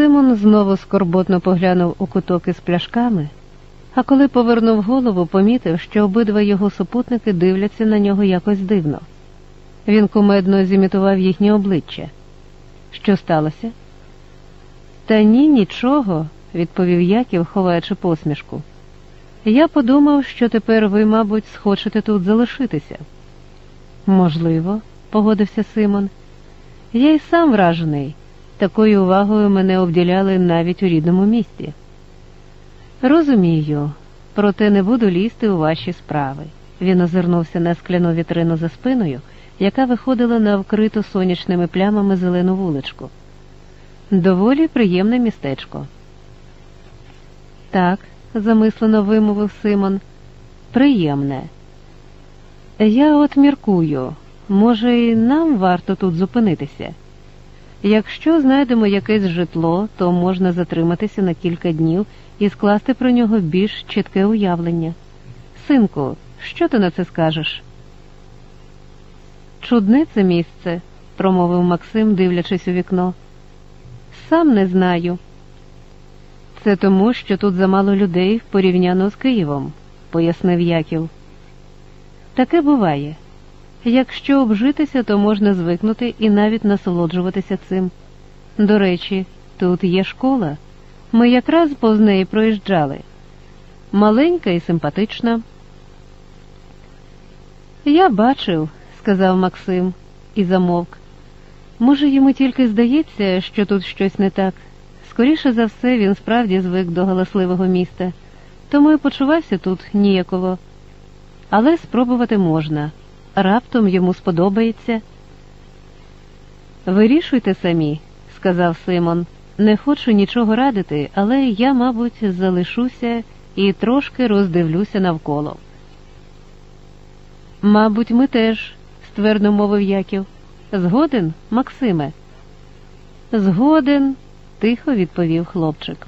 Симон знову скорботно поглянув у куток із пляшками, а коли повернув голову, помітив, що обидва його супутники дивляться на нього якось дивно. Він кумедно зімітував їхнє обличчя. Що сталося? Та ні, нічого, відповів Яків, ховаючи посмішку. Я подумав, що тепер ви, мабуть, схочете тут залишитися. Можливо, погодився Симон. Я й сам вражений. Такою увагою мене обділяли навіть у рідному місті. Розумію, проте не буду лізти у ваші справи. Він озирнувся на скляну вітрину за спиною, яка виходила на вкриту сонячними плямами зелену вуличку. Доволі приємне містечко. Так, замислено вимовив Симон. Приємне. Я от міркую, може, і нам варто тут зупинитися. Якщо знайдемо якесь житло, то можна затриматися на кілька днів і скласти про нього більш чітке уявлення. Синку, що ти на це скажеш? Чудне це місце, промовив Максим, дивлячись у вікно. Сам не знаю. Це тому, що тут замало людей порівняно з Києвом, пояснив Яків. Таке буває. Якщо обжитися, то можна звикнути і навіть насолоджуватися цим. До речі, тут є школа. Ми якраз повз неї проїжджали. Маленька і симпатична. Я бачив, сказав Максим і замовк. Може, йому тільки здається, що тут щось не так. Скоріше за все, він справді звик до галасливого міста, тому і почувався тут ніяково. Але спробувати можна. Раптом йому сподобається. Вирішуйте самі, сказав Симон. Не хочу нічого радити, але я, мабуть, залишуся і трошки роздивлюся навколо. Мабуть, ми теж, ствердно мовив Яків. Згоден, Максиме? Згоден, тихо відповів хлопчик.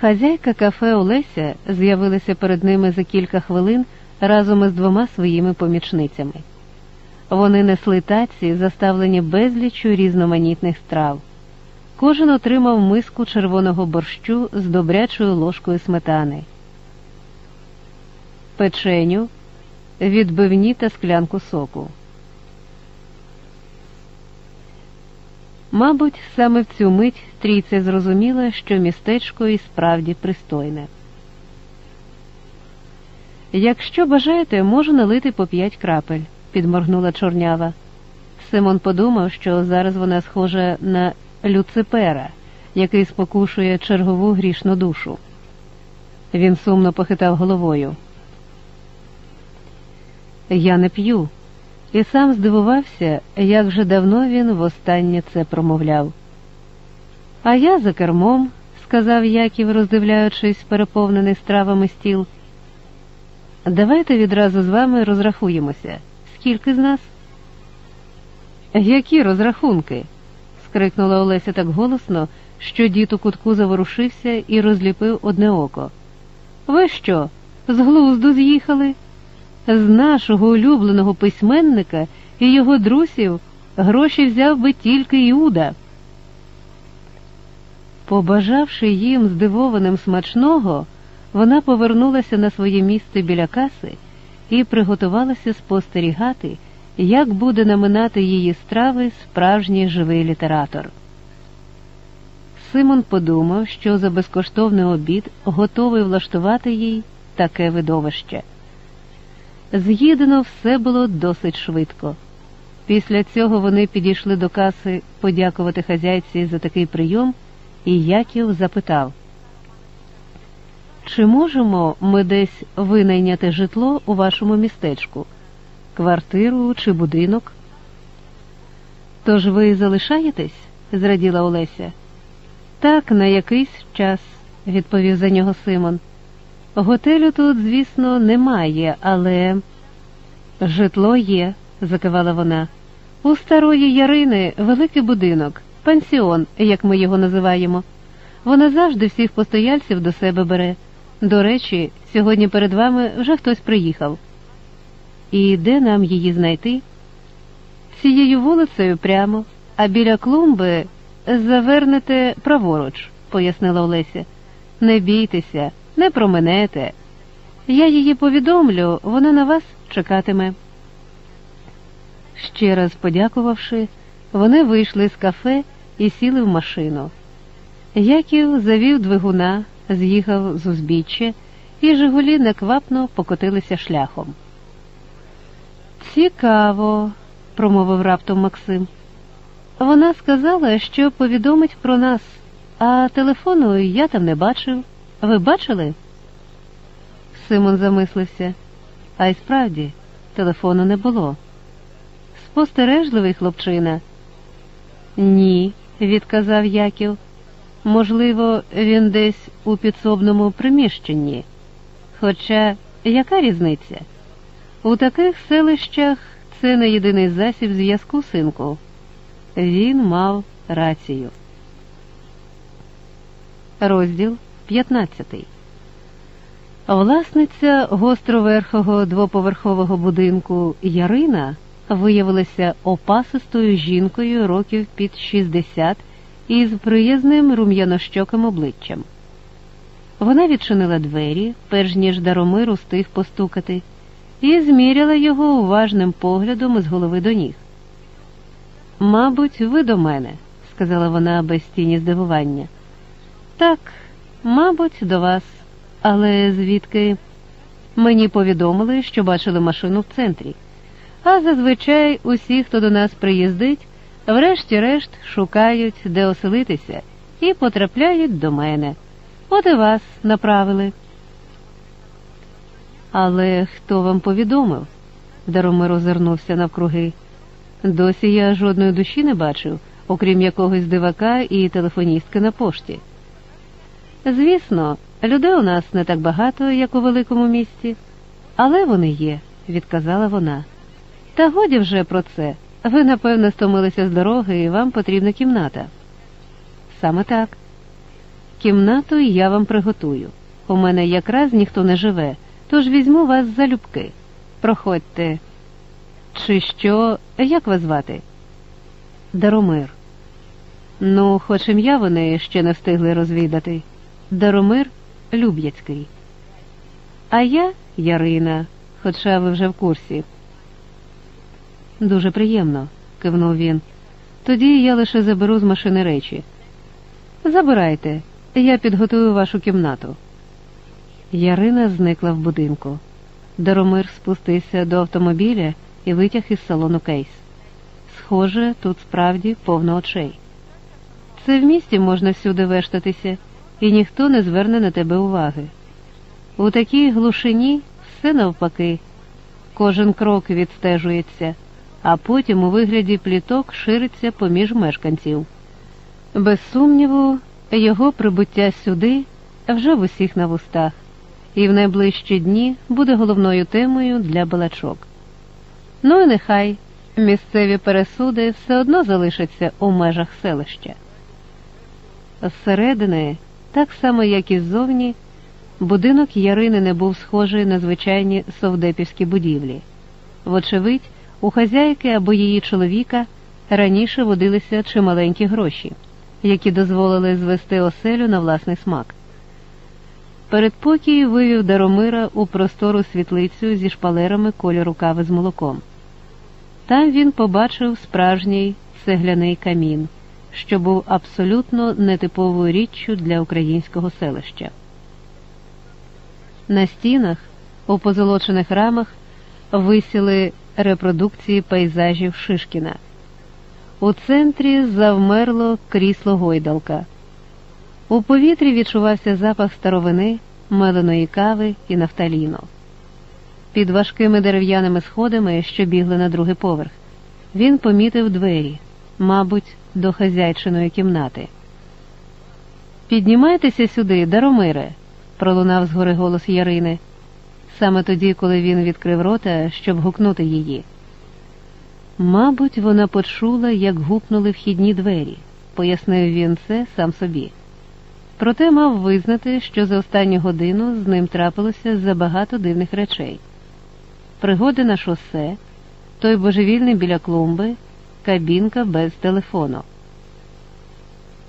Хазяйка кафе Олеся з'явилася перед ними за кілька хвилин разом із двома своїми помічницями. Вони несли таці, заставлені безліччю різноманітних страв. Кожен отримав миску червоного борщу з добрячою ложкою сметани, печеню, відбивні та склянку соку. Мабуть, саме в цю мить трійця зрозуміла, що містечко і справді пристойне. Якщо бажаєте, можу налити по п'ять крапель, підморгнула чорнява. Симон подумав, що зараз вона схожа на Люципера, який спокушує чергову грішну душу. Він сумно похитав головою. Я не п'ю, і сам здивувався, як вже давно він востаннє це промовляв. А я за кермом, сказав Яків, роздивляючись переповнений стравами стіл. Давайте відразу з вами розрахуємося. Скільки з нас? Які розрахунки? скрикнула Олеся так голосно, що дід у кутку заворушився і розліпив одне око. Ви що, з глузду з'їхали? З нашого улюбленого письменника і його друзів гроші взяв би тільки Іуда. Побажавши їм здивованим смачного, вона повернулася на своє місце біля каси і приготувалася спостерігати, як буде наминати її страви справжній живий літератор. Симон подумав, що за безкоштовний обід готовий влаштувати їй таке видовище. З'їдено все було досить швидко. Після цього вони підійшли до каси подякувати хазяйці за такий прийом, і Яків запитав. Чи можемо ми десь винайняти житло у вашому містечку, квартиру чи будинок? Тож ви залишаєтесь? зраділа Олеся. Так, на якийсь час, відповів за нього Симон. Готелю тут, звісно, немає, але житло є, закивала вона. У старої Ярини великий будинок, пансіон, як ми його називаємо. Вона завжди всіх постояльців до себе бере. До речі, сьогодні перед вами вже хтось приїхав. І де нам її знайти? Цією вулицею прямо, а біля клумби завернете праворуч, пояснила Олеся. Не бійтеся, не променете. Я її повідомлю, вона на вас чекатиме. Ще раз подякувавши, вони вийшли з кафе і сіли в машину. Яків завів двигуна, з'їхав з узбіччя, і Жигулі неквапно покотилися шляхом. Цікаво, промовив раптом Максим. Вона сказала, що повідомить про нас, а телефону я там не бачив. Ви бачили? Симон замислився, а й справді телефону не було. Спостережливий хлопчина. Ні, відказав Яків. Можливо, він десь у підсобному приміщенні. Хоча яка різниця? У таких селищах це не єдиний засіб зв'язку, синку. Він мав рацію. Розділ 15 Власниця гостроверхого двоповерхового будинку Ярина виявилася опасистою жінкою років під 60 із приязним рум'янощоким обличчям. Вона відчинила двері, перш ніж Даромир устиг постукати, і зміряла його уважним поглядом з голови до ніг. Мабуть, ви до мене, сказала вона без тіні здивування. Так, мабуть, до вас, але звідки мені повідомили, що бачили машину в центрі. А зазвичай усі, хто до нас приїздить, врешті-решт шукають, де оселитися, і потрапляють до мене. От і вас направили. Але хто вам повідомив? Даромир озирнувся навкруги. Досі я жодної душі не бачив, окрім якогось дивака і телефоністки на пошті. Звісно, людей у нас не так багато, як у великому місті, але вони є, відказала вона. Та годі вже про це. Ви, напевно, стомилися з дороги і вам потрібна кімната. Саме так. Кімнату я вам приготую. У мене якраз ніхто не живе, тож візьму вас за любки. Проходьте. Чи що, як вас звати? Даромир. Ну, хоч ім'я вони ще не встигли розвідати. Даромир Люб'яцький. А я Ярина, хоча ви вже в курсі. Дуже приємно, кивнув він. Тоді я лише заберу з машини речі. Забирайте, я підготую вашу кімнату. Ярина зникла в будинку. Даромир спустився до автомобіля і витяг із салону кейс. Схоже, тут справді повно очей. Це в місті можна всюди вештатися, і ніхто не зверне на тебе уваги. У такій глушині все навпаки, кожен крок відстежується а потім у вигляді пліток шириться поміж мешканців. Без сумніву, його прибуття сюди вже в усіх на вустах, і в найближчі дні буде головною темою для балачок. Ну і нехай місцеві пересуди все одно залишаться у межах селища. Зсередини, так само як і ззовні, будинок Ярини не був схожий на звичайні совдепівські будівлі. Вочевидь, у хазяйки або її чоловіка раніше водилися чималенькі гроші, які дозволили звести оселю на власний смак. Передпокій вивів Даромира у простору світлицю зі шпалерами кольору кави з молоком. Там він побачив справжній цегляний камін, що був абсолютно нетиповою річчю для українського селища. На стінах, у позолочених рамах, висіли репродукції пейзажів Шишкіна. У центрі завмерло крісло гойдалка. У повітрі відчувався запах старовини, меленої кави і нафталіну. Під важкими дерев'яними сходами, що бігли на другий поверх, він помітив двері, мабуть, до хазяйчиної кімнати. Піднімайтеся сюди, Даромире, пролунав згори голос Ярини саме тоді, коли він відкрив рота, щоб гукнути її. Мабуть, вона почула, як гупнули вхідні двері, пояснив він це сам собі. Проте мав визнати, що за останню годину з ним трапилося забагато дивних речей. Пригоди на шосе, той божевільний біля клумби, кабінка без телефону.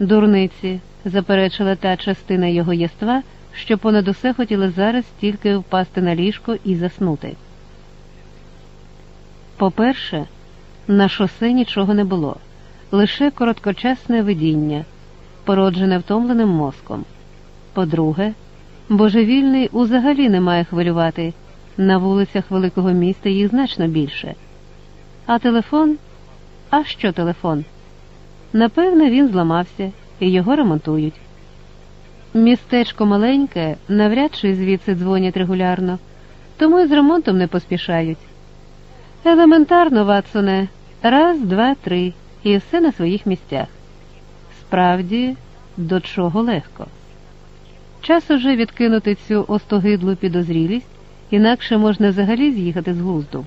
Дурниці, заперечила та частина його єства, що понад усе хотіла зараз тільки впасти на ліжко і заснути. По-перше, на шосе нічого не було, лише короткочасне видіння, породжене втомленим мозком. По-друге, божевільний узагалі не має хвилювати. На вулицях великого міста їх значно більше. А телефон? А що телефон? Напевне, він зламався і його ремонтують. Містечко маленьке, навряд чи звідси дзвонять регулярно, тому й з ремонтом не поспішають. Елементарно, Ватсоне, раз, два, три, і все на своїх місцях. Справді, до чого легко. Час уже відкинути цю остогидлу підозрілість, інакше можна взагалі з'їхати з глузду.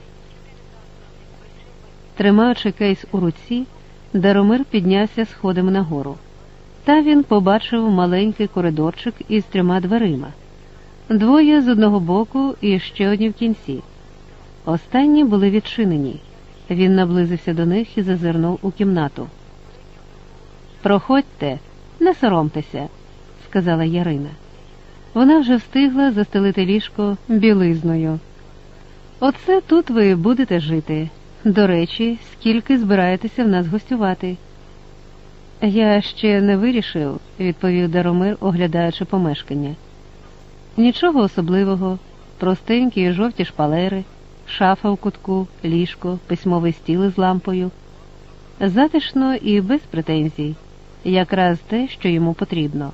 Тримаючи кейс у руці, Даромир піднявся сходами нагору. Та він побачив маленький коридорчик із трьома дверима, двоє з одного боку і ще одні в кінці. Останні були відчинені. Він наблизився до них і зазирнув у кімнату. Проходьте, не соромтеся, сказала Ярина. Вона вже встигла застелити ліжко білизною. Оце тут ви будете жити. До речі, скільки збираєтеся в нас гостювати? Я ще не вирішив, відповів Даромир, оглядаючи помешкання. Нічого особливого, простенькі жовті шпалери, шафа в кутку, ліжко, письмовий стіл із лампою. Затишно і без претензій, якраз те, що йому потрібно.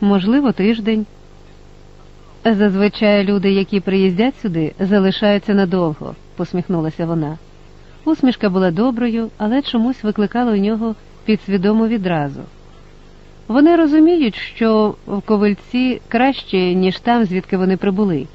Можливо, тиждень. Зазвичай люди, які приїздять сюди, залишаються надовго, посміхнулася вона. Усмішка була доброю, але чомусь викликала у нього підсвідому відразу. Вони розуміють, що в ковильці краще, ніж там, звідки вони прибули.